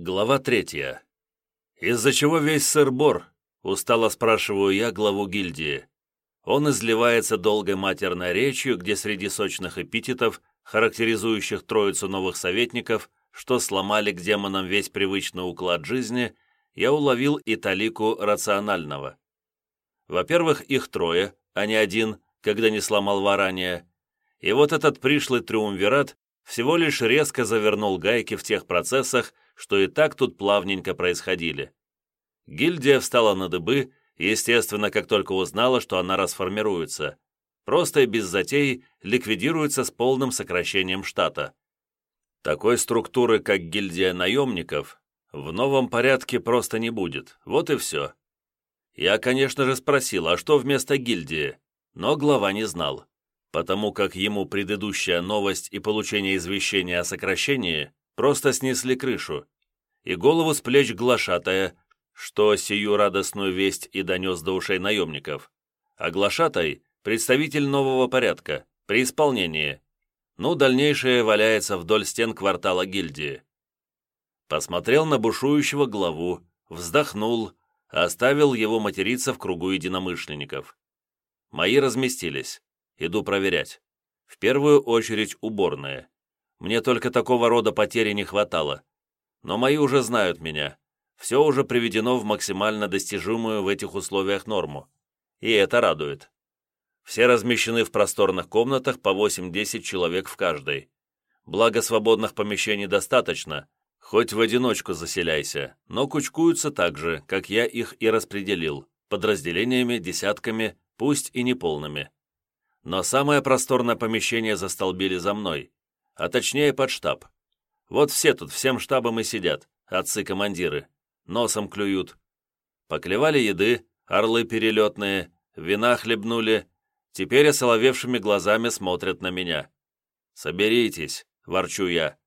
Глава третья. «Из-за чего весь сыр-бор?» — устало спрашиваю я главу гильдии. Он изливается долгой матерной речью, где среди сочных эпитетов, характеризующих троицу новых советников, что сломали к демонам весь привычный уклад жизни, я уловил и талику рационального. Во-первых, их трое, а не один, когда не сломал варания. И вот этот пришлый триумвират всего лишь резко завернул гайки в тех процессах, что и так тут плавненько происходили. Гильдия встала на дыбы, естественно, как только узнала, что она расформируется. Просто и без затей ликвидируется с полным сокращением штата. Такой структуры, как гильдия наемников, в новом порядке просто не будет. Вот и все. Я, конечно же, спросил, а что вместо гильдии? Но глава не знал, потому как ему предыдущая новость и получение извещения о сокращении просто снесли крышу, и голову с плеч глашатая, что сию радостную весть и донес до ушей наемников. А глашатай — представитель нового порядка, при исполнении. Ну, дальнейшее валяется вдоль стен квартала гильдии. Посмотрел на бушующего главу, вздохнул, оставил его материться в кругу единомышленников. Мои разместились. Иду проверять. В первую очередь уборные. Мне только такого рода потери не хватало. Но мои уже знают меня. Все уже приведено в максимально достижимую в этих условиях норму. И это радует. Все размещены в просторных комнатах по 8-10 человек в каждой. Благо свободных помещений достаточно, хоть в одиночку заселяйся, но кучкуются так же, как я их и распределил, подразделениями, десятками, пусть и неполными. Но самое просторное помещение застолбили за мной, а точнее под штаб. Вот все тут всем штабом и сидят, отцы-командиры, носом клюют. Поклевали еды, орлы перелетные, вина хлебнули, теперь осоловевшими глазами смотрят на меня. «Соберитесь», — ворчу я.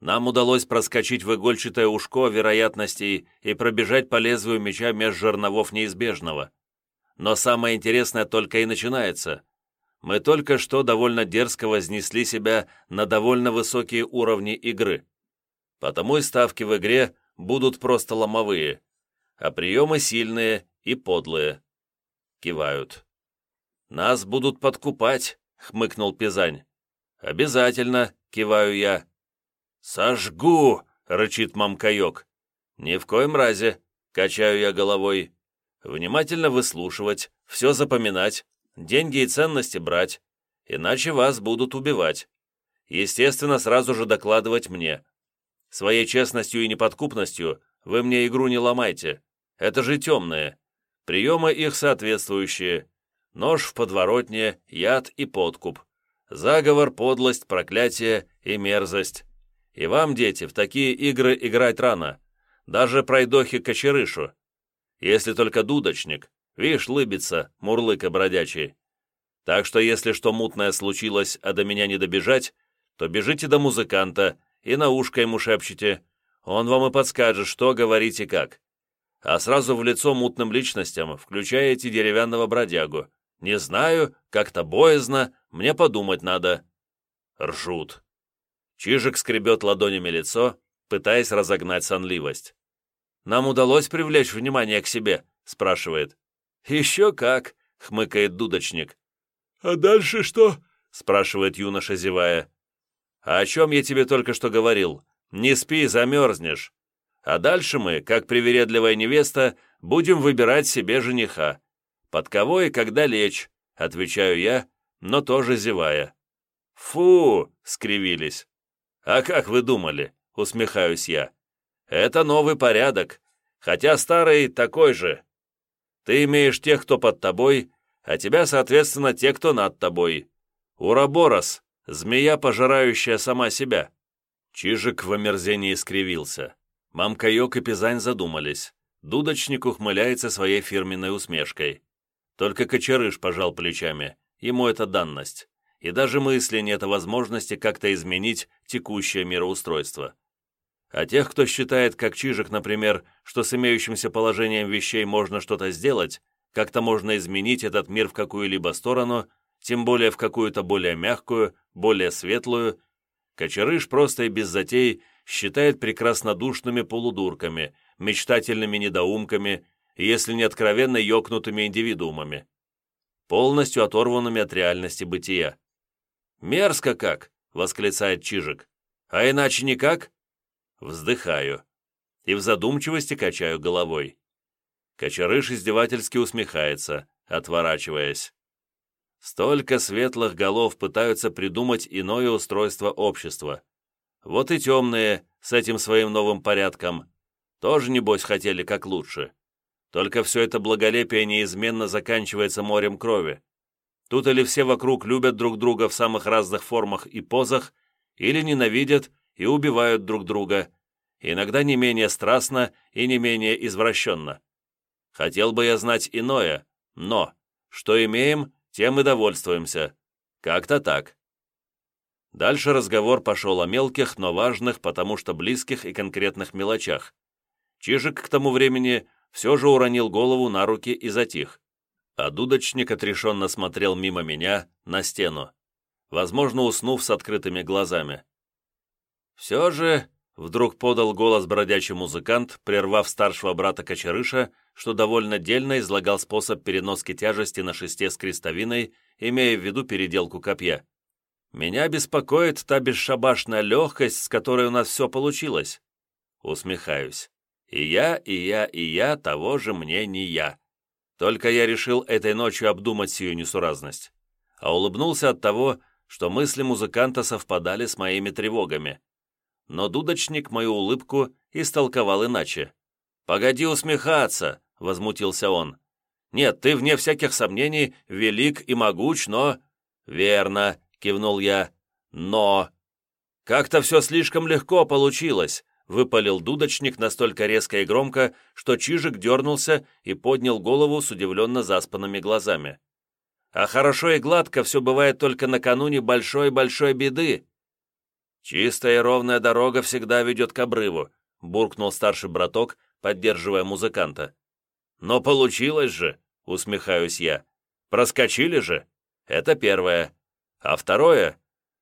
«Нам удалось проскочить в игольчатое ушко вероятностей и пробежать по лезвию меча меж жерновов неизбежного. Но самое интересное только и начинается мы только что довольно дерзко вознесли себя на довольно высокие уровни игры. Потому и ставки в игре будут просто ломовые, а приемы сильные и подлые. Кивают. «Нас будут подкупать», — хмыкнул Пизань. «Обязательно», — киваю я. «Сожгу!» — рычит мамкаек. «Ни в коем разе», — качаю я головой. «Внимательно выслушивать, все запоминать, деньги и ценности брать, иначе вас будут убивать. Естественно, сразу же докладывать мне. Своей честностью и неподкупностью вы мне игру не ломайте. Это же темные. Приемы их соответствующие. Нож в подворотне, яд и подкуп. Заговор, подлость, проклятие и мерзость. И вам, дети, в такие игры играть рано. Даже пройдохи кочерышу. Если только дудочник, Вишь, лыбится, мурлыка бродячий. Так что если что мутное случилось, а до меня не добежать, то бежите до музыканта и на ушко ему шепчете. Он вам и подскажет, что говорить и как. А сразу в лицо мутным личностям включаете деревянного бродягу. Не знаю, как-то боязно, мне подумать надо. Ржут. Чижик скребет ладонями лицо, пытаясь разогнать сонливость. «Нам удалось привлечь внимание к себе?» – спрашивает. «Еще как!» — хмыкает дудочник. «А дальше что?» — спрашивает юноша, зевая. «А о чем я тебе только что говорил? Не спи, замерзнешь. А дальше мы, как привередливая невеста, будем выбирать себе жениха. Под кого и когда лечь?» — отвечаю я, но тоже зевая. «Фу!» — скривились. «А как вы думали?» — усмехаюсь я. «Это новый порядок, хотя старый такой же. Ты имеешь тех, кто под тобой, а тебя, соответственно, те, кто над тобой. Ураборос, змея, пожирающая сама себя». Чижик в омерзении скривился. Мамка Йок и Пизань задумались. Дудочник ухмыляется своей фирменной усмешкой. Только Кочерыш пожал плечами. Ему это данность. И даже мысли нет о возможности как-то изменить текущее мироустройство. А тех, кто считает, как Чижик, например, что с имеющимся положением вещей можно что-то сделать, как-то можно изменить этот мир в какую-либо сторону, тем более в какую-то более мягкую, более светлую, Кочерыш просто и без затей считает прекраснодушными полудурками, мечтательными недоумками, если не откровенно ёкнутыми индивидуумами, полностью оторванными от реальности бытия. «Мерзко как!» — восклицает Чижик. «А иначе никак?» Вздыхаю и в задумчивости качаю головой. Кочерыш издевательски усмехается, отворачиваясь. Столько светлых голов пытаются придумать иное устройство общества. Вот и темные, с этим своим новым порядком, тоже, небось, хотели как лучше. Только все это благолепие неизменно заканчивается морем крови. Тут или все вокруг любят друг друга в самых разных формах и позах, или ненавидят и убивают друг друга, иногда не менее страстно и не менее извращенно. Хотел бы я знать иное, но, что имеем, тем и довольствуемся. Как-то так. Дальше разговор пошел о мелких, но важных, потому что близких и конкретных мелочах. Чижик к тому времени все же уронил голову на руки и затих. А дудочник отрешенно смотрел мимо меня на стену, возможно, уснув с открытыми глазами. «Все же», — вдруг подал голос бродячий музыкант, прервав старшего брата Кочерыша, что довольно дельно излагал способ переноски тяжести на шесте с крестовиной, имея в виду переделку копья. «Меня беспокоит та бесшабашная легкость, с которой у нас все получилось». Усмехаюсь. И я, и я, и я того же мне не я. Только я решил этой ночью обдумать сию несуразность. А улыбнулся от того, что мысли музыканта совпадали с моими тревогами. Но дудочник мою улыбку истолковал иначе. «Погоди усмехаться!» — возмутился он. «Нет, ты, вне всяких сомнений, велик и могуч, но...» «Верно», — кивнул я. «Но...» «Как-то все слишком легко получилось выпалил дудочник настолько резко и громко, что Чижик дернулся и поднял голову с удивленно заспанными глазами. «А хорошо и гладко все бывает только накануне большой-большой беды». «Чистая и ровная дорога всегда ведет к обрыву», — буркнул старший браток, поддерживая музыканта. «Но получилось же», — усмехаюсь я. «Проскочили же. Это первое. А второе,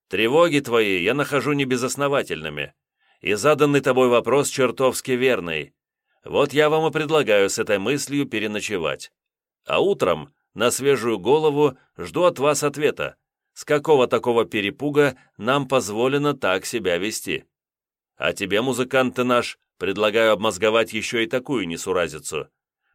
тревоги твои я нахожу небезосновательными и заданный тобой вопрос чертовски верный. Вот я вам и предлагаю с этой мыслью переночевать. А утром, на свежую голову, жду от вас ответа. С какого такого перепуга нам позволено так себя вести? А тебе, музыкант ты наш, предлагаю обмозговать еще и такую несуразицу.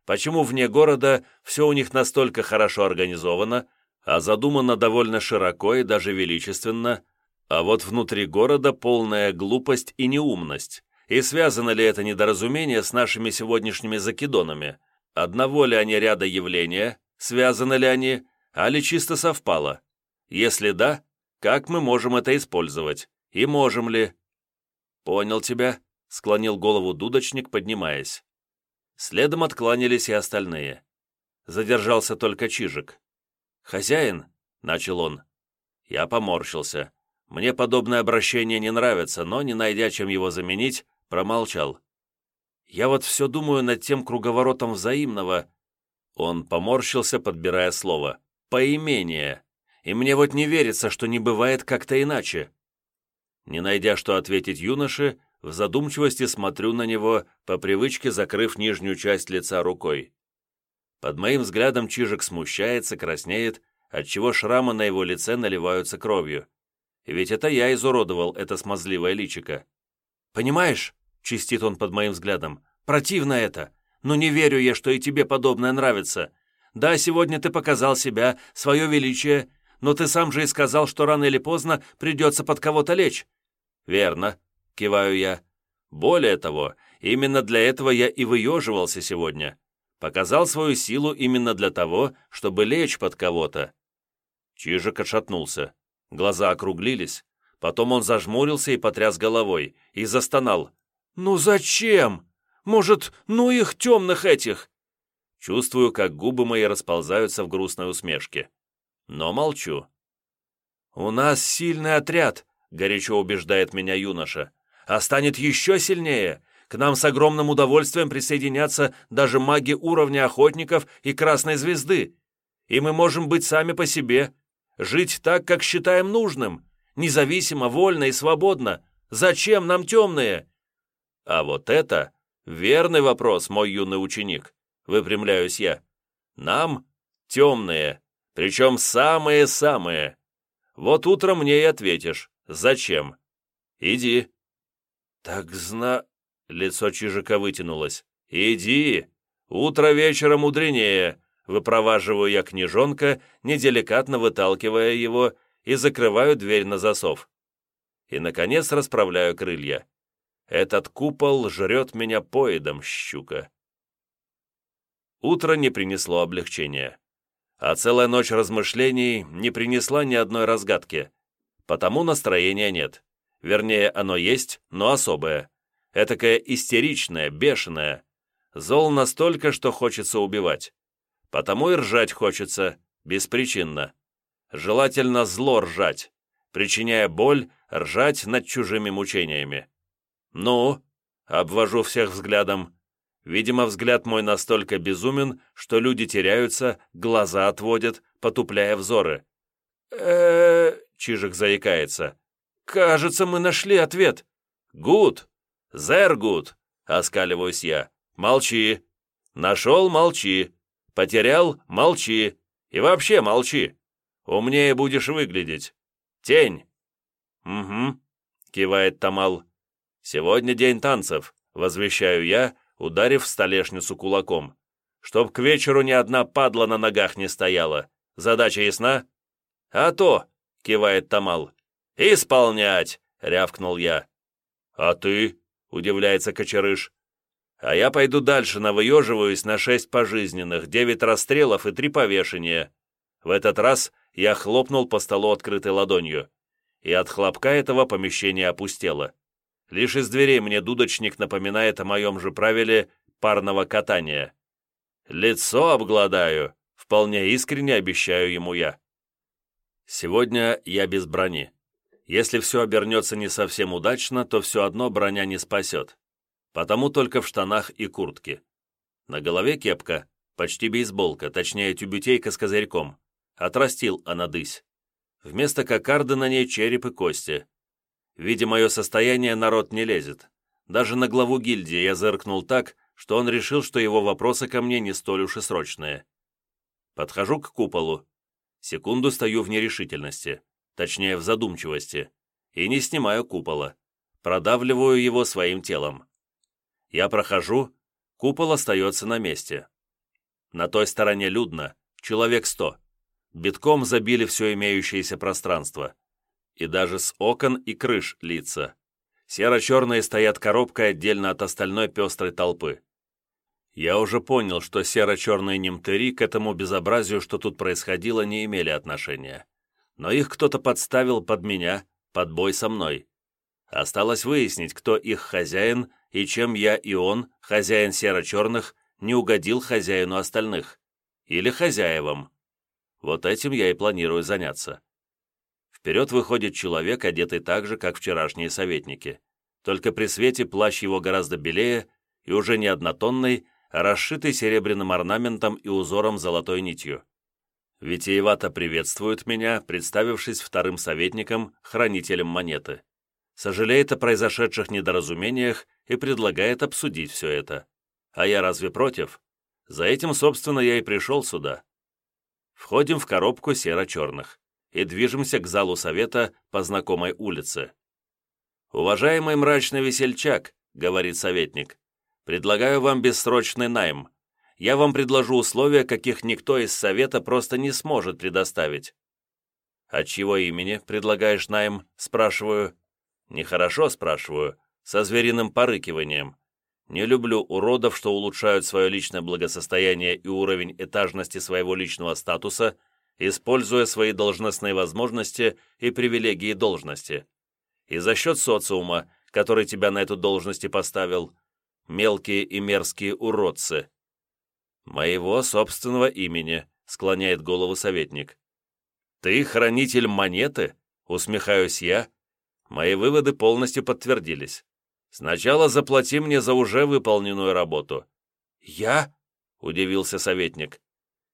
Почему вне города все у них настолько хорошо организовано, а задумано довольно широко и даже величественно, а вот внутри города полная глупость и неумность. И связано ли это недоразумение с нашими сегодняшними закидонами? Одного ли они ряда явления, связаны ли они, а ли чисто совпало? Если да, как мы можем это использовать? И можем ли? Понял тебя, склонил голову дудочник, поднимаясь. Следом откланялись и остальные. Задержался только Чижик. «Хозяин?» — начал он. Я поморщился. Мне подобное обращение не нравится, но, не найдя чем его заменить, промолчал. Я вот все думаю над тем круговоротом взаимного. Он поморщился, подбирая слово. Поимение. И мне вот не верится, что не бывает как-то иначе. Не найдя, что ответить юноше, в задумчивости смотрю на него, по привычке закрыв нижнюю часть лица рукой. Под моим взглядом Чижик смущается, краснеет, отчего шрамы на его лице наливаются кровью. Ведь это я изуродовал это смазливое личико. «Понимаешь?» — чистит он под моим взглядом. «Противно это. Но не верю я, что и тебе подобное нравится. Да, сегодня ты показал себя, свое величие, но ты сам же и сказал, что рано или поздно придется под кого-то лечь». «Верно», — киваю я. «Более того, именно для этого я и выеживался сегодня. Показал свою силу именно для того, чтобы лечь под кого-то». Чижик отшатнулся. Глаза округлились, потом он зажмурился и потряс головой, и застонал. «Ну зачем? Может, ну их темных этих?» Чувствую, как губы мои расползаются в грустной усмешке. Но молчу. «У нас сильный отряд», — горячо убеждает меня юноша. «А станет еще сильнее. К нам с огромным удовольствием присоединятся даже маги уровня охотников и Красной Звезды. И мы можем быть сами по себе, Жить так, как считаем нужным, независимо, вольно и свободно. Зачем нам темные?» «А вот это верный вопрос, мой юный ученик», — выпрямляюсь я. «Нам темные, причем самые-самые. Вот утром мне и ответишь, зачем. Иди». «Так зна...» — лицо Чижика вытянулось. «Иди! Утро вечера мудренее!» Выпроваживаю я княжонка, неделикатно выталкивая его, и закрываю дверь на засов. И, наконец, расправляю крылья. Этот купол жрет меня поедом, щука. Утро не принесло облегчения. А целая ночь размышлений не принесла ни одной разгадки. Потому настроения нет. Вернее, оно есть, но особое. Этакое истеричное, бешеное. Зол настолько, что хочется убивать. Потому и ржать хочется, беспричинно. Желательно зло ржать, причиняя боль, ржать над чужими мучениями. «Ну?» — обвожу всех взглядом. Видимо, взгляд мой настолько безумен, что люди теряются, глаза отводят, потупляя взоры. э Чижик заикается. «Кажется, мы нашли ответ». «Гуд! Зер гуд!» — оскаливаюсь я. «Молчи! Нашел — молчи! Потерял — молчи! И вообще молчи! Умнее будешь выглядеть! Тень!» «Угу», — кивает Тамал. «Сегодня день танцев», — возвещаю я, ударив столешницу кулаком. «Чтоб к вечеру ни одна падла на ногах не стояла. Задача ясна?» «А то», — кивает Тамал. «Исполнять!» — рявкнул я. «А ты?» — удивляется Кочерыш. «А я пойду дальше навыеживаюсь на шесть пожизненных, девять расстрелов и три повешения». В этот раз я хлопнул по столу открытой ладонью, и от хлопка этого помещение опустело. Лишь из дверей мне дудочник напоминает о моем же правиле парного катания. «Лицо обгладаю», — вполне искренне обещаю ему я. Сегодня я без брони. Если все обернется не совсем удачно, то все одно броня не спасет. Потому только в штанах и куртке. На голове кепка, почти бейсболка, точнее тюбютейка с козырьком. Отрастил анадысь. Вместо кокарды на ней череп и кости. Видя мое состояние, народ не лезет. Даже на главу гильдии я зыркнул так, что он решил, что его вопросы ко мне не столь уж и срочные. Подхожу к куполу. Секунду стою в нерешительности точнее в задумчивости, и не снимаю купола, продавливаю его своим телом. Я прохожу, купол остается на месте. На той стороне людно, человек сто. Битком забили все имеющееся пространство. И даже с окон и крыш лица. Серо-черные стоят коробкой отдельно от остальной пестрой толпы. Я уже понял, что серо-черные немтыри к этому безобразию, что тут происходило, не имели отношения но их кто-то подставил под меня, под бой со мной. Осталось выяснить, кто их хозяин и чем я и он, хозяин серо-черных, не угодил хозяину остальных. Или хозяевам. Вот этим я и планирую заняться. Вперед выходит человек, одетый так же, как вчерашние советники. Только при свете плащ его гораздо белее и уже не однотонный, а расшитый серебряным орнаментом и узором золотой нитью. Витиевато приветствует меня, представившись вторым советником, хранителем монеты. Сожалеет о произошедших недоразумениях и предлагает обсудить все это. А я разве против? За этим, собственно, я и пришел сюда. Входим в коробку серо-черных и движемся к залу совета по знакомой улице. «Уважаемый мрачный весельчак», — говорит советник, — «предлагаю вам бессрочный найм я вам предложу условия, каких никто из Совета просто не сможет предоставить». «От чего имени предлагаешь найм?» – спрашиваю. «Нехорошо?» – спрашиваю, со звериным порыкиванием. Не люблю уродов, что улучшают свое личное благосостояние и уровень этажности своего личного статуса, используя свои должностные возможности и привилегии должности. И за счет социума, который тебя на эту должность и поставил, мелкие и мерзкие уродцы. «Моего собственного имени», — склоняет голову советник. «Ты хранитель монеты?» — усмехаюсь я. Мои выводы полностью подтвердились. «Сначала заплати мне за уже выполненную работу». «Я?» — удивился советник.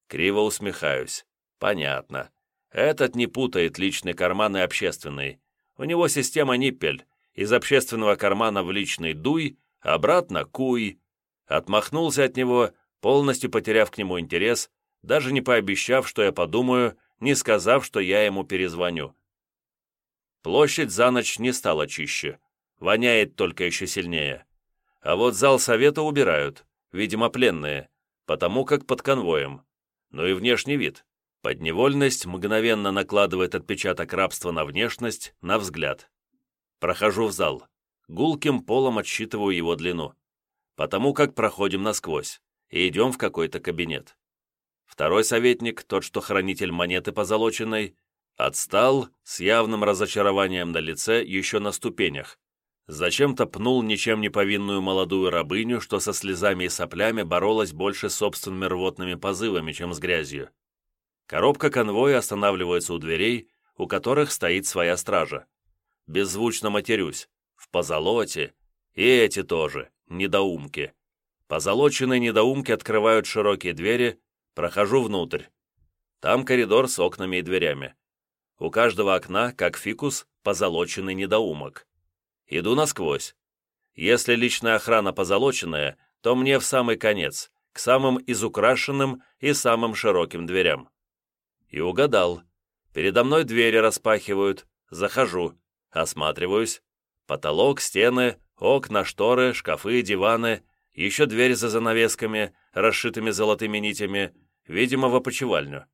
Криво усмехаюсь. «Понятно. Этот не путает личный карман и общественный. У него система Ниппель, из общественного кармана в личный дуй, обратно куй. Отмахнулся от него, полностью потеряв к нему интерес, даже не пообещав, что я подумаю, не сказав, что я ему перезвоню. Площадь за ночь не стала чище, воняет только еще сильнее. А вот зал совета убирают, видимо, пленные, потому как под конвоем. Ну и внешний вид. Подневольность мгновенно накладывает отпечаток рабства на внешность, на взгляд. Прохожу в зал. Гулким полом отсчитываю его длину. Потому как проходим насквозь и идем в какой-то кабинет. Второй советник, тот, что хранитель монеты позолоченной, отстал с явным разочарованием на лице еще на ступенях. Зачем-то пнул ничем не повинную молодую рабыню, что со слезами и соплями боролась больше с собственными рвотными позывами, чем с грязью. Коробка конвоя останавливается у дверей, у которых стоит своя стража. Беззвучно матерюсь. В позолоте. И эти тоже, недоумки. Позолоченные недоумки открывают широкие двери, прохожу внутрь. Там коридор с окнами и дверями. У каждого окна, как фикус, позолоченный недоумок. Иду насквозь. Если личная охрана позолоченная, то мне в самый конец, к самым изукрашенным и самым широким дверям. И угадал. Передо мной двери распахивают. Захожу. Осматриваюсь. Потолок, стены, окна, шторы, шкафы, диваны. Еще дверь за занавесками, расшитыми золотыми нитями. Видимо, в опочивальню.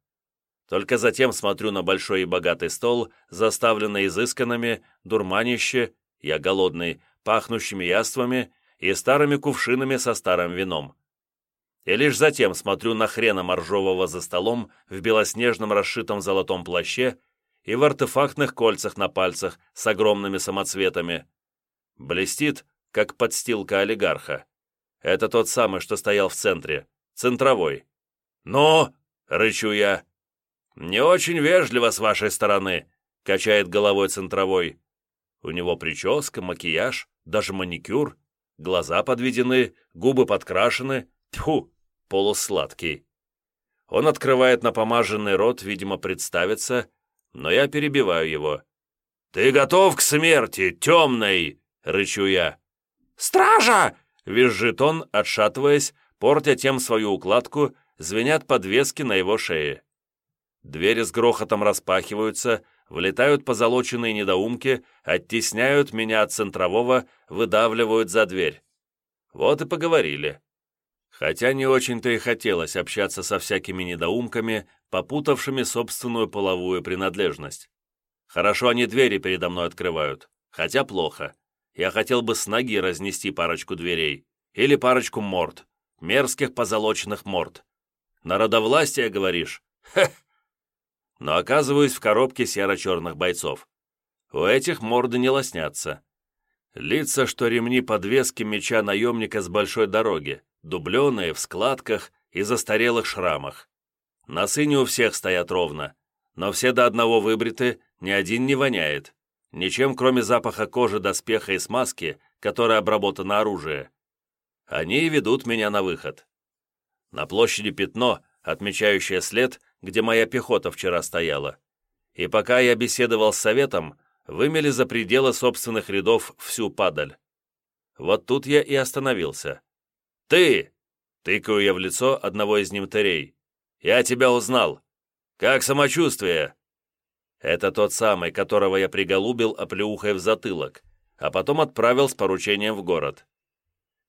Только затем смотрю на большой и богатый стол, заставленный изысканными, дурманище, я голодный, пахнущими яствами и старыми кувшинами со старым вином и лишь затем смотрю на хрена моржового за столом в белоснежном расшитом золотом плаще и в артефактных кольцах на пальцах с огромными самоцветами. Блестит, как подстилка олигарха. Это тот самый, что стоял в центре, центровой. «Ну!» — рычу я. «Не очень вежливо с вашей стороны», — качает головой центровой. У него прическа, макияж, даже маникюр, глаза подведены, губы подкрашены. Тьфу! Полусладкий. Он открывает напомаженный рот, видимо, представиться, но я перебиваю его. «Ты готов к смерти, темный!» — рычу я. «Стража!» — визжит он, отшатываясь, портя тем свою укладку, звенят подвески на его шее. Двери с грохотом распахиваются, влетают позолоченные недоумки, оттесняют меня от центрового, выдавливают за дверь. Вот и поговорили. Хотя не очень-то и хотелось общаться со всякими недоумками, попутавшими собственную половую принадлежность. Хорошо они двери передо мной открывают, хотя плохо. Я хотел бы с ноги разнести парочку дверей. Или парочку морд. Мерзких позолоченных морд. Народовластие, говоришь? Хех! Но оказываюсь в коробке серо-черных бойцов. У этих морды не лоснятся. Лица, что ремни подвески меча наемника с большой дороги дубленые, в складках и застарелых шрамах. Носы не у всех стоят ровно, но все до одного выбриты, ни один не воняет. Ничем, кроме запаха кожи, доспеха и смазки, которая обработана оружие. Они ведут меня на выход. На площади пятно, отмечающее след, где моя пехота вчера стояла. И пока я беседовал с советом, вымели за пределы собственных рядов всю падаль. Вот тут я и остановился. «Ты!» — тыкаю я в лицо одного из немтырей. «Я тебя узнал. Как самочувствие?» Это тот самый, которого я приголубил оплеухой в затылок, а потом отправил с поручением в город.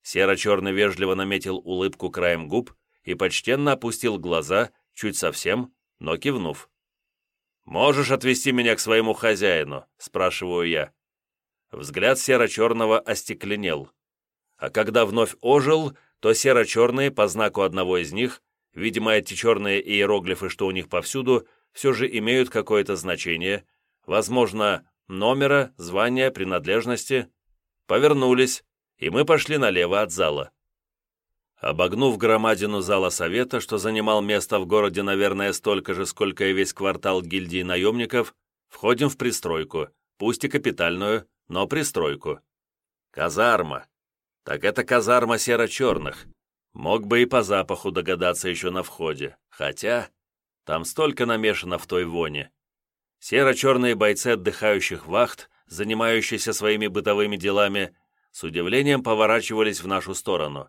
Серо-черный вежливо наметил улыбку краем губ и почтенно опустил глаза, чуть совсем, но кивнув. «Можешь отвести меня к своему хозяину?» — спрашиваю я. Взгляд серо-черного остекленел. А когда вновь ожил, то серо-черные по знаку одного из них, видимо, эти черные иероглифы, что у них повсюду, все же имеют какое-то значение, возможно, номера, звания, принадлежности, повернулись, и мы пошли налево от зала. Обогнув громадину зала совета, что занимал место в городе, наверное, столько же, сколько и весь квартал гильдии наемников, входим в пристройку, пусть и капитальную, но пристройку. Казарма. Так это казарма серо-черных. Мог бы и по запаху догадаться еще на входе. Хотя там столько намешано в той воне. Серо-черные бойцы отдыхающих вахт занимающиеся своими бытовыми делами, с удивлением поворачивались в нашу сторону.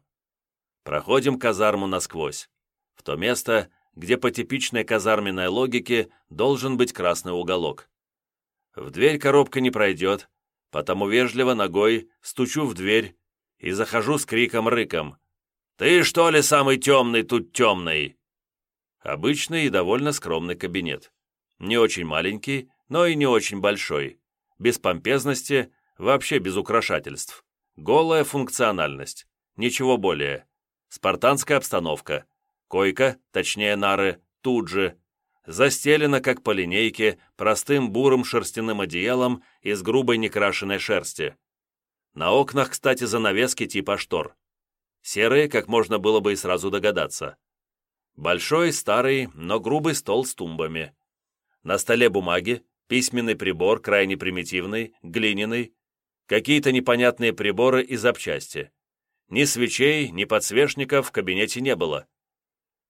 Проходим казарму насквозь, в то место, где по типичной казарменной логике должен быть красный уголок. В дверь коробка не пройдет, потому вежливо ногой стучу в дверь и захожу с криком-рыком. «Ты что ли самый темный тут темный?» Обычный и довольно скромный кабинет. Не очень маленький, но и не очень большой. Без помпезности, вообще без украшательств. Голая функциональность. Ничего более. Спартанская обстановка. Койка, точнее нары, тут же. Застелена, как по линейке, простым бурым шерстяным одеялом из грубой некрашенной шерсти. На окнах, кстати, занавески типа штор. Серые, как можно было бы и сразу догадаться. Большой, старый, но грубый стол с тумбами. На столе бумаги, письменный прибор, крайне примитивный, глиняный, какие-то непонятные приборы и запчасти. Ни свечей, ни подсвечников в кабинете не было.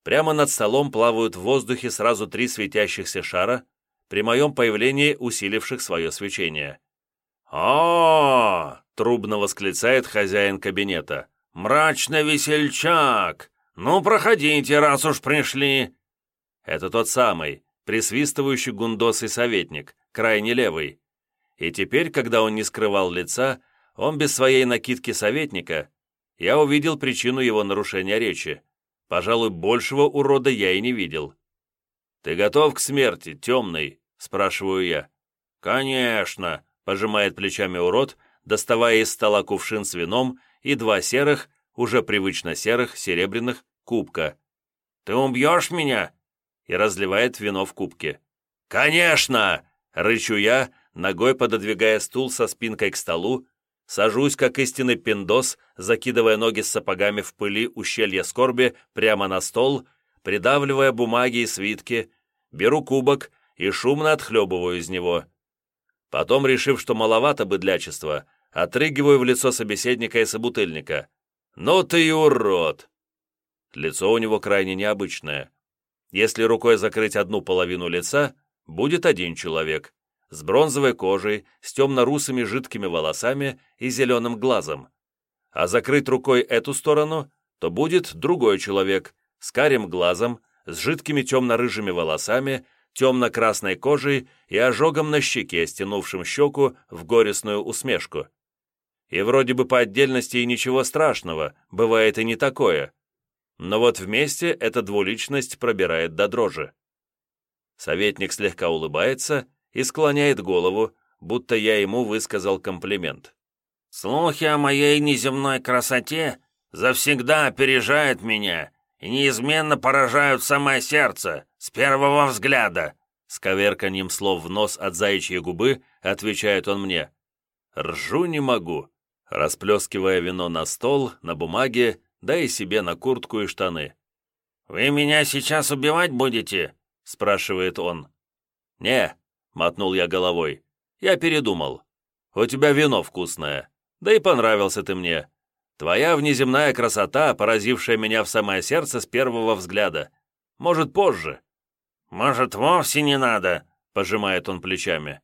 Прямо над столом плавают в воздухе сразу три светящихся шара, при моем появлении усиливших свое свечение. «О!» — трубно восклицает хозяин кабинета. «Мрачный весельчак! Ну, проходите, раз уж пришли!» Это тот самый, присвистывающий гундосый советник, крайне левый. И теперь, когда он не скрывал лица, он без своей накидки советника, я увидел причину его нарушения речи. Пожалуй, большего урода я и не видел. «Ты готов к смерти, темный?» — спрашиваю я. «Конечно!» Пожимает плечами урод, доставая из стола кувшин с вином и два серых, уже привычно серых, серебряных, кубка. «Ты убьешь меня?» и разливает вино в кубке. «Конечно!» — рычу я, ногой пододвигая стул со спинкой к столу, сажусь, как истинный пиндос, закидывая ноги с сапогами в пыли ущелья скорби прямо на стол, придавливая бумаги и свитки, беру кубок и шумно отхлебываю из него. Потом, решив, что маловато быдлячества, отрыгиваю в лицо собеседника и собутыльника. «Ну ты и урод!» Лицо у него крайне необычное. Если рукой закрыть одну половину лица, будет один человек, с бронзовой кожей, с темно-русыми жидкими волосами и зеленым глазом. А закрыть рукой эту сторону, то будет другой человек, с карим глазом, с жидкими темно-рыжими волосами темно-красной кожей и ожогом на щеке, стянувшим щеку в горестную усмешку. И вроде бы по отдельности и ничего страшного, бывает и не такое. Но вот вместе эта двуличность пробирает до дрожи. Советник слегка улыбается и склоняет голову, будто я ему высказал комплимент. «Слухи о моей неземной красоте завсегда опережают меня и неизменно поражают самое сердце с первого взгляда!» С коверканьем слов в нос от заячьей губы отвечает он мне. «Ржу не могу», расплескивая вино на стол, на бумаге, да и себе на куртку и штаны. «Вы меня сейчас убивать будете?» спрашивает он. «Не», — мотнул я головой, — «я передумал. У тебя вино вкусное, да и понравился ты мне. Твоя внеземная красота, поразившая меня в самое сердце с первого взгляда. Может, позже». «Может, вовсе не надо?» — пожимает он плечами.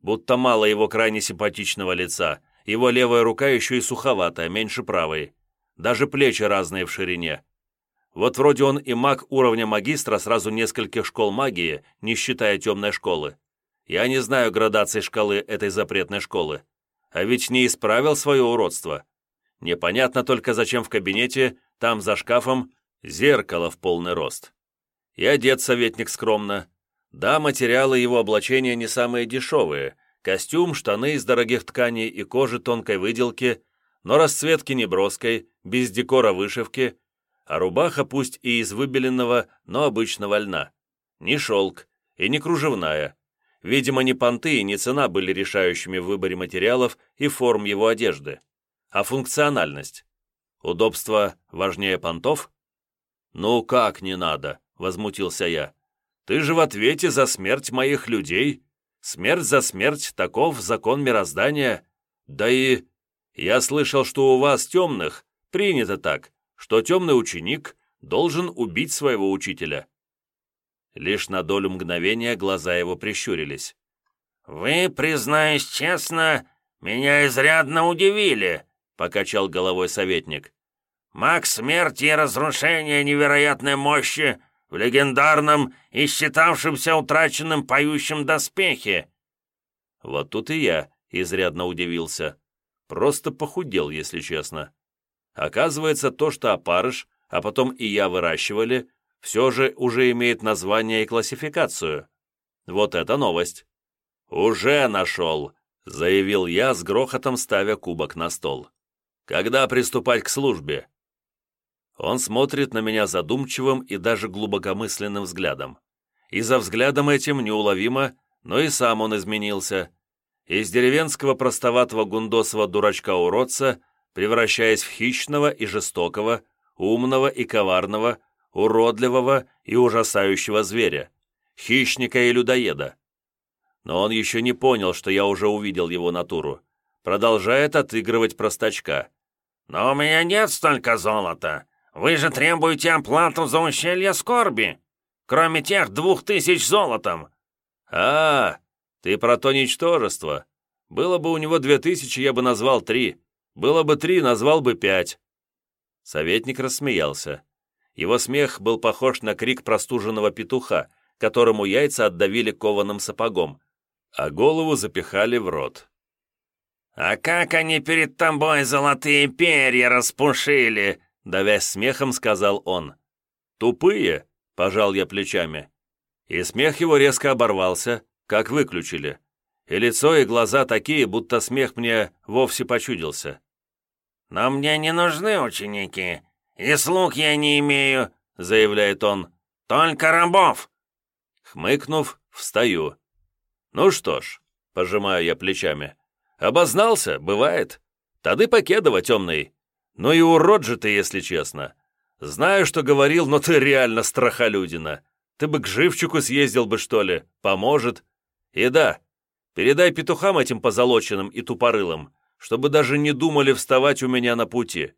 Будто мало его крайне симпатичного лица. Его левая рука еще и суховатая, меньше правой. Даже плечи разные в ширине. Вот вроде он и маг уровня магистра сразу нескольких школ магии, не считая темной школы. Я не знаю градации шкалы этой запретной школы. А ведь не исправил свое уродство. Непонятно только, зачем в кабинете, там за шкафом, зеркало в полный рост. И одет советник скромно. Да, материалы его облачения не самые дешевые. Костюм, штаны из дорогих тканей и кожи тонкой выделки, но расцветки неброской, без декора вышивки, а рубаха пусть и из выбеленного, но обычного льна. Не шелк и не кружевная. Видимо, не понты и не цена были решающими в выборе материалов и форм его одежды а функциональность. Удобство важнее понтов? «Ну как не надо?» — возмутился я. «Ты же в ответе за смерть моих людей. Смерть за смерть, таков закон мироздания. Да и я слышал, что у вас, темных, принято так, что темный ученик должен убить своего учителя». Лишь на долю мгновения глаза его прищурились. «Вы, признаюсь честно, меня изрядно удивили», — покачал головой советник. «Маг смерти и разрушения невероятной мощи в легендарном и считавшемся утраченным поющем доспехе». Вот тут и я изрядно удивился. Просто похудел, если честно. Оказывается, то, что опарыш, а потом и я выращивали, все же уже имеет название и классификацию. Вот это новость. «Уже нашел», — заявил я с грохотом, ставя кубок на стол. «Когда приступать к службе?» Он смотрит на меня задумчивым и даже глубокомысленным взглядом. И за взглядом этим неуловимо, но и сам он изменился. Из деревенского простоватого гундосого дурачка-уродца, превращаясь в хищного и жестокого, умного и коварного, уродливого и ужасающего зверя, хищника и людоеда. Но он еще не понял, что я уже увидел его натуру. Продолжает отыгрывать простачка. «Но у меня нет столько золота. Вы же требуете оплату за ущелье скорби, кроме тех двух тысяч золотом». «А, ты про то ничтожество. Было бы у него две тысячи, я бы назвал три. Было бы три, назвал бы пять». Советник рассмеялся. Его смех был похож на крик простуженного петуха, которому яйца отдавили кованым сапогом, а голову запихали в рот. «А как они перед тобой золотые перья распушили!» Давясь смехом, сказал он. «Тупые!» — пожал я плечами. И смех его резко оборвался, как выключили. И лицо, и глаза такие, будто смех мне вовсе почудился. «Но мне не нужны ученики, и слуг я не имею», — заявляет он. «Только рабов!» Хмыкнув, встаю. «Ну что ж», — пожимаю я плечами, — «обознался, бывает. Тады покедова темный. Ну и урод же ты, если честно. Знаю, что говорил, но ты реально страхолюдина. Ты бы к живчику съездил бы, что ли, поможет. И да, передай петухам этим позолоченным и тупорылым, чтобы даже не думали вставать у меня на пути.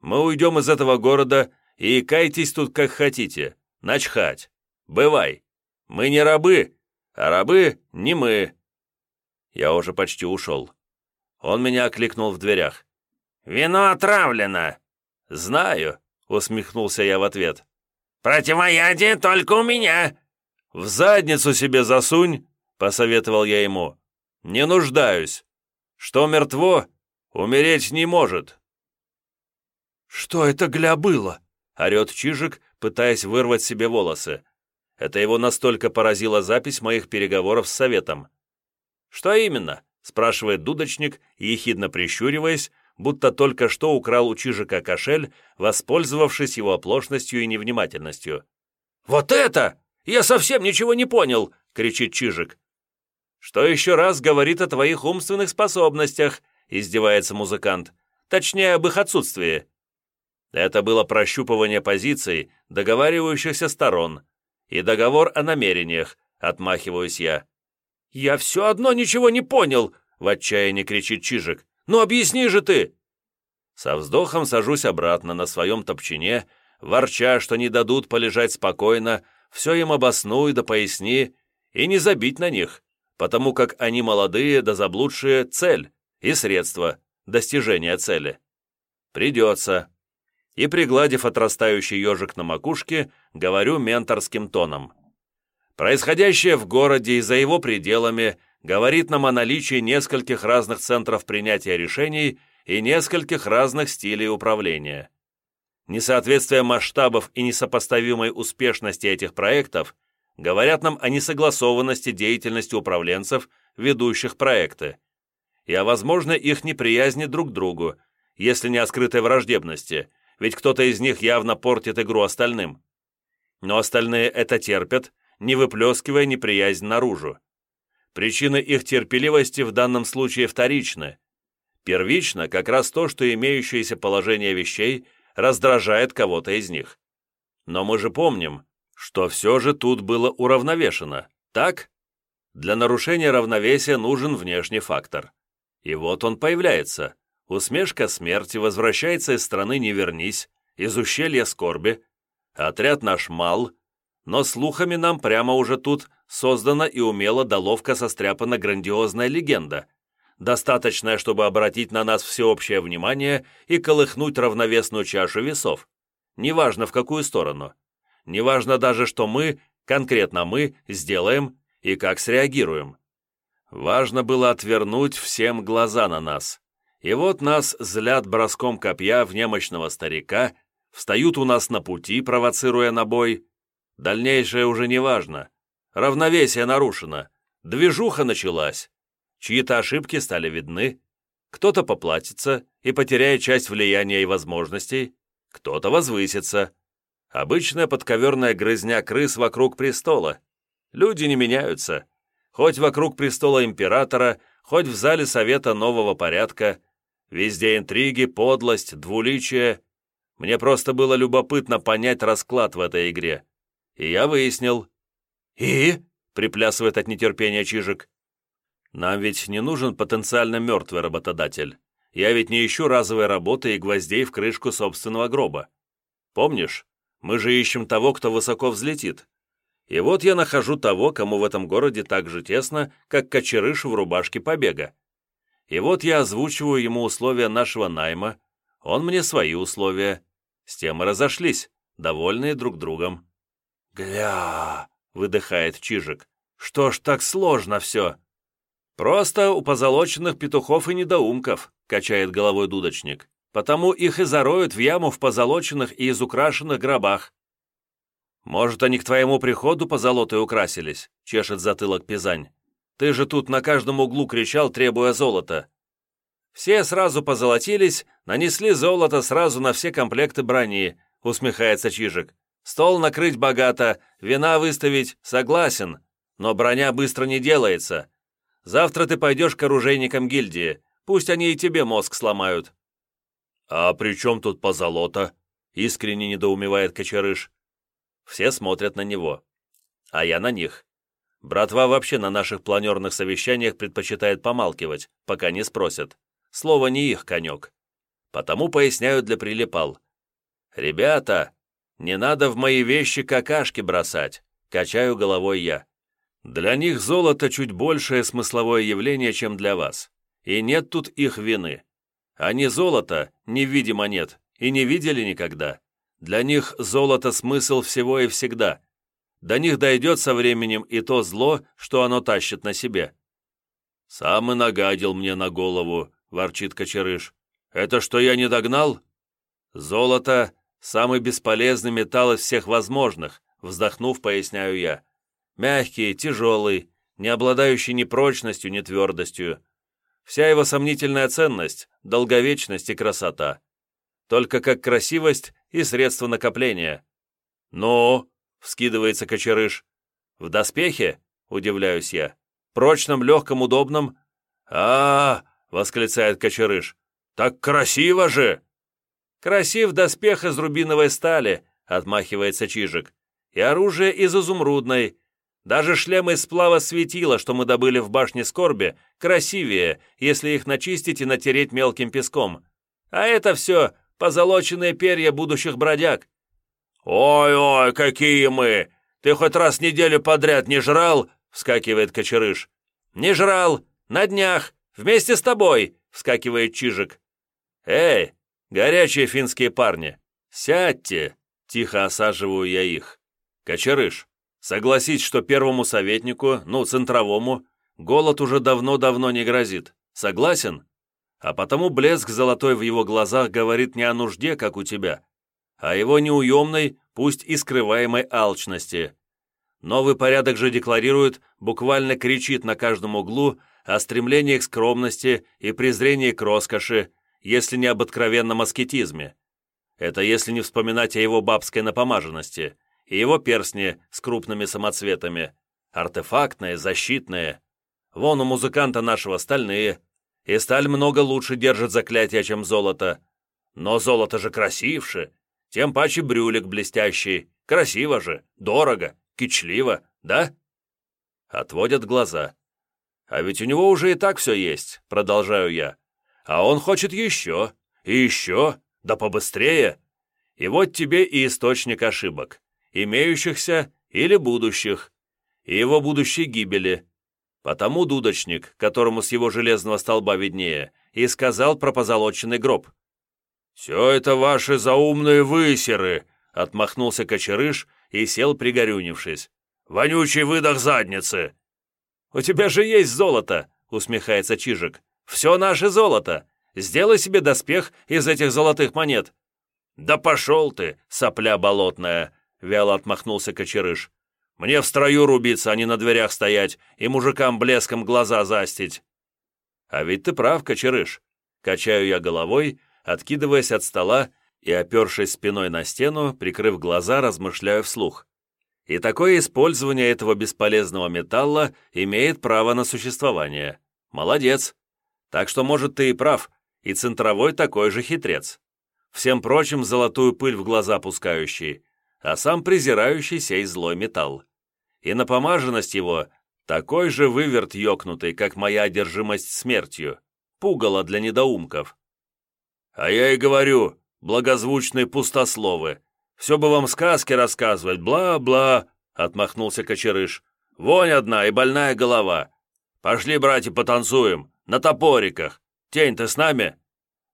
Мы уйдем из этого города и кайтесь тут как хотите. Начхать. Бывай. Мы не рабы, а рабы не мы». Я уже почти ушел. Он меня окликнул в дверях. «Вино отравлено!» «Знаю», — усмехнулся я в ответ. «Противоядие только у меня!» «В задницу себе засунь!» — посоветовал я ему. «Не нуждаюсь. Что мертво, умереть не может». «Что это гля было?» — орет Чижик, пытаясь вырвать себе волосы. Это его настолько поразила запись моих переговоров с советом. «Что именно?» — спрашивает дудочник, ехидно прищуриваясь, будто только что украл у Чижика кошель, воспользовавшись его оплошностью и невнимательностью. «Вот это! Я совсем ничего не понял!» — кричит Чижик. «Что еще раз говорит о твоих умственных способностях?» — издевается музыкант. «Точнее, об их отсутствии». Это было прощупывание позиций, договаривающихся сторон, и договор о намерениях, отмахиваюсь я. «Я все одно ничего не понял!» — в отчаянии кричит Чижик. «Ну объясни же ты!» Со вздохом сажусь обратно на своем топчине, ворча, что не дадут полежать спокойно, все им обоснуй да поясни, и не забить на них, потому как они молодые да заблудшие цель и средства достижения цели. Придется и, пригладив отрастающий ежик на макушке, говорю менторским тоном. Происходящее в городе и за его пределами говорит нам о наличии нескольких разных центров принятия решений и нескольких разных стилей управления. Несоответствие масштабов и несопоставимой успешности этих проектов говорят нам о несогласованности деятельности управленцев, ведущих проекты, и о возможной их неприязни друг к другу, если не о скрытой враждебности, ведь кто-то из них явно портит игру остальным. Но остальные это терпят, не выплескивая неприязнь наружу. Причины их терпеливости в данном случае вторичны. Первично как раз то, что имеющееся положение вещей раздражает кого-то из них. Но мы же помним, что все же тут было уравновешено, так? Для нарушения равновесия нужен внешний фактор. И вот он появляется. Усмешка смерти возвращается из страны «Не вернись», из ущелья скорби. Отряд наш мал, но слухами нам прямо уже тут создана и умело доловка состряпана грандиозная легенда, достаточная, чтобы обратить на нас всеобщее внимание и колыхнуть равновесную чашу весов. Неважно, в какую сторону. Неважно даже, что мы, конкретно мы, сделаем и как среагируем. Важно было отвернуть всем глаза на нас. И вот нас злят броском копья в немощного старика, встают у нас на пути, провоцируя на бой. Дальнейшее уже не важно. Равновесие нарушено. Движуха началась. Чьи-то ошибки стали видны. Кто-то поплатится и потеряет часть влияния и возможностей, кто-то возвысится. Обычная подковерная грызня крыс вокруг престола. Люди не меняются. Хоть вокруг престола императора, хоть в зале совета нового порядка. Везде интриги, подлость, двуличие. Мне просто было любопытно понять расклад в этой игре. И я выяснил. «И?» — приплясывает от нетерпения Чижик. «Нам ведь не нужен потенциально мертвый работодатель. Я ведь не ищу разовой работы и гвоздей в крышку собственного гроба. Помнишь, мы же ищем того, кто высоко взлетит. И вот я нахожу того, кому в этом городе так же тесно, как кочерыш в рубашке побега. И вот я озвучиваю ему условия нашего найма, он мне свои условия. С тем и разошлись, довольные друг другом. «Гля!» — выдыхает Чижик. «Что ж так сложно все?» «Просто у позолоченных петухов и недоумков», — качает головой дудочник. «Потому их и зароют в яму в позолоченных и изукрашенных гробах». «Может, они к твоему приходу позолотой украсились?» — чешет затылок Пизань. «Ты же тут на каждом углу кричал, требуя золота». «Все сразу позолотились, нанесли золото сразу на все комплекты брони», — усмехается Чижик. «Стол накрыть богато, вина выставить, согласен, но броня быстро не делается. Завтра ты пойдешь к оружейникам гильдии, пусть они и тебе мозг сломают». «А при чем тут позолота?» — искренне недоумевает Кочерыш. Все смотрят на него. А я на них. Братва вообще на наших планерных совещаниях предпочитает помалкивать, пока не спросят. Слово не их конек. Потому поясняю для прилипал. «Ребята, не надо в мои вещи какашки бросать», — качаю головой я. «Для них золото чуть большее смысловое явление, чем для вас. И нет тут их вины. Они золото невидимо нет и не видели никогда. Для них золото – смысл всего и всегда. До них дойдет со временем и то зло, что оно тащит на себе. «Сам и нагадил мне на голову», – ворчит Кочерыш. «Это что, я не догнал?» «Золото – самый бесполезный металл из всех возможных», – вздохнув, поясняю я. «Мягкий, тяжелый, не обладающий ни прочностью, ни твердостью. Вся его сомнительная ценность – долговечность и красота только как красивость и средство накопления. «Ну?» — вскидывается кочерыш. «В доспехе?» — удивляюсь я. «Прочном, легком, удобном?» а, -а, -а восклицает кочерыш. «Так красиво же!» «Красив доспех из рубиновой стали», — отмахивается Чижик. «И оружие из изумрудной. Даже шлемы из сплава светила, что мы добыли в башне скорби, красивее, если их начистить и натереть мелким песком. А это все позолоченные перья будущих бродяг». «Ой-ой, какие мы! Ты хоть раз неделю подряд не жрал?» — вскакивает Кочерыш. «Не жрал! На днях! Вместе с тобой!» — вскакивает Чижик. «Эй, горячие финские парни! Сядьте!» — тихо осаживаю я их. «Кочерыш, согласись, что первому советнику, ну, центровому, голод уже давно-давно не грозит. Согласен?» а потому блеск золотой в его глазах говорит не о нужде, как у тебя, а его неуемной, пусть и скрываемой алчности. Новый порядок же декларирует, буквально кричит на каждом углу о стремлении к скромности и презрении к роскоши, если не об откровенном аскетизме. Это если не вспоминать о его бабской напомаженности и его перстне с крупными самоцветами, артефактные, защитные. Вон у музыканта нашего стальные, и сталь много лучше держит заклятие, чем золото. Но золото же красивше, тем паче брюлик блестящий. Красиво же, дорого, кичливо, да?» Отводят глаза. «А ведь у него уже и так все есть», — продолжаю я. «А он хочет еще, и еще, да побыстрее. И вот тебе и источник ошибок, имеющихся или будущих, и его будущей гибели. Потому дудочник, которому с его железного столба виднее, и сказал про позолоченный гроб. «Все это ваши заумные высеры!» — отмахнулся кочерыш и сел, пригорюнившись. «Вонючий выдох задницы!» «У тебя же есть золото!» — усмехается Чижик. «Все наше золото! Сделай себе доспех из этих золотых монет!» «Да пошел ты, сопля болотная!» — вяло отмахнулся кочерыш. «Мне в строю рубиться, а не на дверях стоять и мужикам блеском глаза застить!» «А ведь ты прав, кочерыш!» Качаю я головой, откидываясь от стола и, опершись спиной на стену, прикрыв глаза, размышляю вслух. И такое использование этого бесполезного металла имеет право на существование. Молодец. Так что, может, ты и прав, и центровой такой же хитрец. Всем прочим золотую пыль в глаза пускающий, а сам презирающий сей злой металл. И напомаженность его такой же выверт ёкнутый, как моя одержимость смертью, пугало для недоумков. А я и говорю, благозвучные пустословы, все бы вам сказки рассказывать, бла-бла», — отмахнулся Кочерыш. «Вонь одна и больная голова. Пошли, братья, потанцуем, на топориках. Тень, ты с нами?»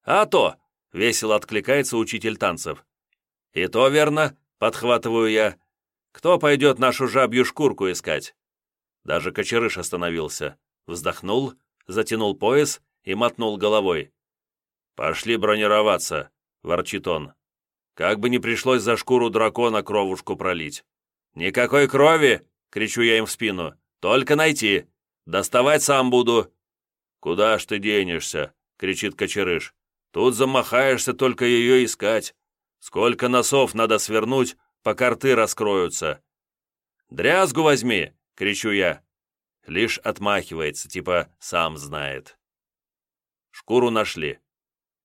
«А то!» — весело откликается учитель танцев. «И то верно», — подхватываю я. «Кто пойдет нашу жабью шкурку искать?» Даже Кочерыш остановился, вздохнул, затянул пояс и мотнул головой. «Пошли бронироваться», — ворчит он. Как бы не пришлось за шкуру дракона кровушку пролить. «Никакой крови!» — кричу я им в спину. «Только найти! Доставать сам буду!» «Куда ж ты денешься?» — кричит Кочерыш. «Тут замахаешься только ее искать. Сколько носов надо свернуть, пока рты раскроются!» «Дрязгу возьми!» — кричу я. Лишь отмахивается, типа «сам знает». Шкуру нашли.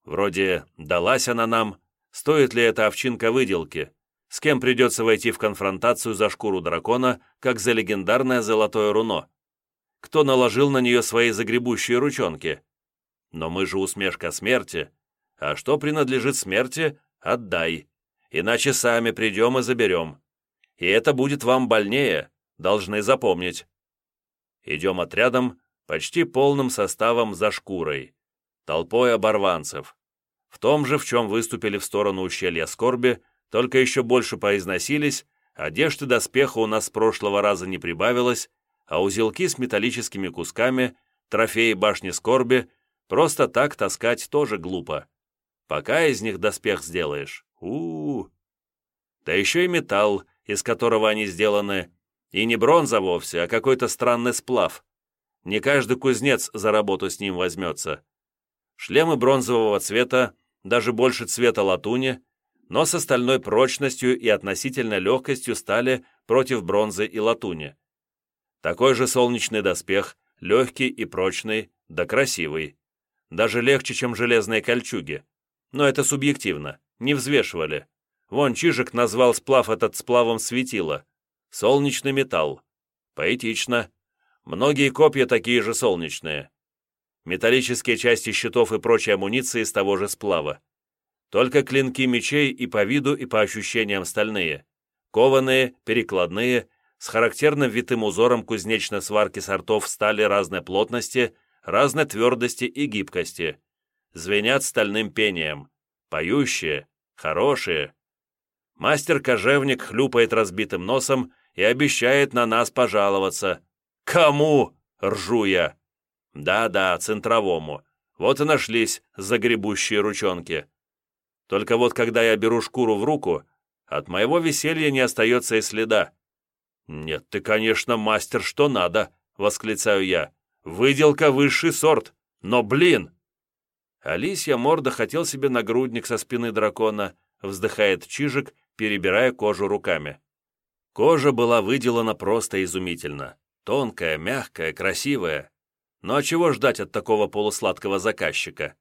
Вроде далась она нам, Стоит ли эта овчинка выделки? С кем придется войти в конфронтацию за шкуру дракона, как за легендарное золотое руно? Кто наложил на нее свои загребущие ручонки? Но мы же усмешка смерти. А что принадлежит смерти, отдай. Иначе сами придем и заберем. И это будет вам больнее, должны запомнить. Идем отрядом, почти полным составом за шкурой. Толпой оборванцев в том же, в чем выступили в сторону ущелья скорби, только еще больше поизносились, одежды доспеха у нас с прошлого раза не прибавилось, а узелки с металлическими кусками, трофеи башни скорби, просто так таскать тоже глупо. Пока из них доспех сделаешь, у, -у, -у. Да еще и металл, из которого они сделаны, и не бронза вовсе, а какой-то странный сплав. Не каждый кузнец за работу с ним возьмется. Шлемы бронзового цвета даже больше цвета латуни, но с остальной прочностью и относительной легкостью стали против бронзы и латуни. Такой же солнечный доспех, легкий и прочный, да красивый. Даже легче, чем железные кольчуги. Но это субъективно, не взвешивали. Вон Чижик назвал сплав этот сплавом светила. Солнечный металл. Поэтично. Многие копья такие же солнечные металлические части щитов и прочей амуниции из того же сплава. Только клинки мечей и по виду, и по ощущениям стальные. Кованые, перекладные, с характерным витым узором кузнечной сварки сортов стали разной плотности, разной твердости и гибкости. Звенят стальным пением. Поющие, хорошие. Мастер-кожевник хлюпает разбитым носом и обещает на нас пожаловаться. «Кому?» — ржу я. Да-да, центровому. Вот и нашлись загребущие ручонки. Только вот когда я беру шкуру в руку, от моего веселья не остается и следа. «Нет, ты, конечно, мастер, что надо!» — восклицаю я. «Выделка высший сорт! Но, блин!» Алисья морда хотел себе нагрудник со спины дракона, вздыхает Чижик, перебирая кожу руками. Кожа была выделана просто изумительно. Тонкая, мягкая, красивая. Ну а чего ждать от такого полусладкого заказчика?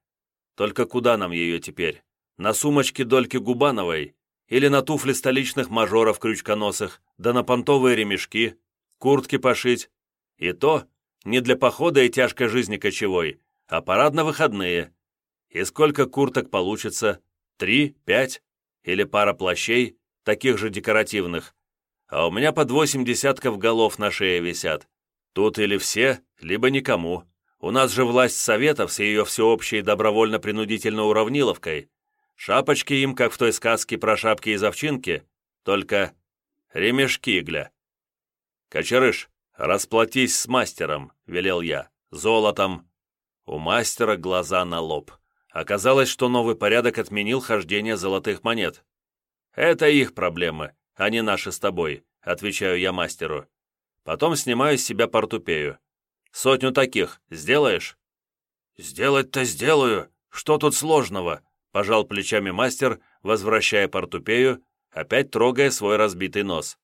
Только куда нам ее теперь? На сумочке Дольки Губановой? Или на туфли столичных мажоров крючконосых? Да на понтовые ремешки? Куртки пошить? И то не для похода и тяжкой жизни кочевой, а парадно-выходные. И сколько курток получится? Три? Пять? Или пара плащей, таких же декоративных? а у меня под восемь десятков голов на шее висят. Тут или все, либо никому. У нас же власть Советов с ее всеобщей добровольно-принудительной уравниловкой. Шапочки им, как в той сказке про шапки из овчинки, только ремешки, гля. «Кочерыш, расплатись с мастером», — велел я, — «золотом». У мастера глаза на лоб. Оказалось, что новый порядок отменил хождение золотых монет. «Это их проблемы, а не наши с тобой», — отвечаю я мастеру. Потом снимаю с себя портупею. «Сотню таких сделаешь?» «Сделать-то сделаю. Что тут сложного?» — пожал плечами мастер, возвращая портупею, опять трогая свой разбитый нос.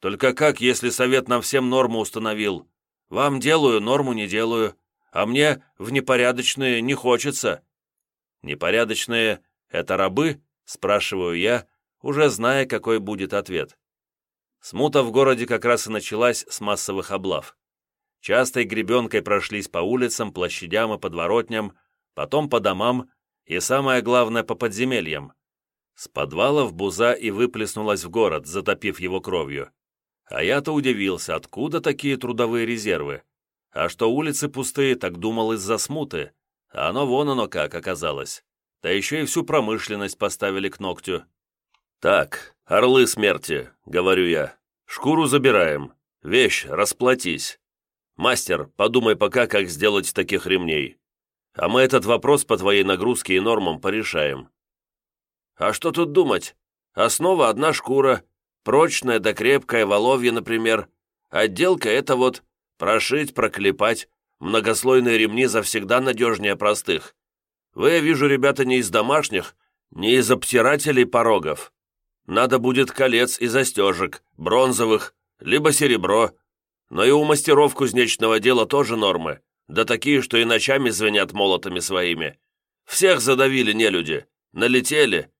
«Только как, если совет нам всем норму установил? Вам делаю, норму не делаю, а мне в непорядочные не хочется». «Непорядочные — это рабы?» — спрашиваю я, уже зная, какой будет ответ. Смута в городе как раз и началась с массовых облав. Частой гребенкой прошлись по улицам, площадям и подворотням, потом по домам и, самое главное, по подземельям. С подвалов буза и выплеснулась в город, затопив его кровью. А я-то удивился, откуда такие трудовые резервы. А что улицы пустые, так думал из-за смуты. А оно вон оно как оказалось. Да еще и всю промышленность поставили к ногтю. «Так, орлы смерти», — говорю я. «Шкуру забираем. Вещь, расплатись. Мастер, подумай пока, как сделать таких ремней. А мы этот вопрос по твоей нагрузке и нормам порешаем». «А что тут думать? Основа одна шкура, прочная да крепкая, воловья, например. Отделка — это вот прошить, проклепать. Многослойные ремни завсегда надежнее простых. Вы, я вижу, ребята, не из домашних, не из обтирателей порогов. Надо будет колец и застежек, бронзовых, либо серебро. Но и у мастеров кузнечного дела тоже нормы, да такие, что и ночами звенят молотами своими. Всех задавили нелюди, налетели,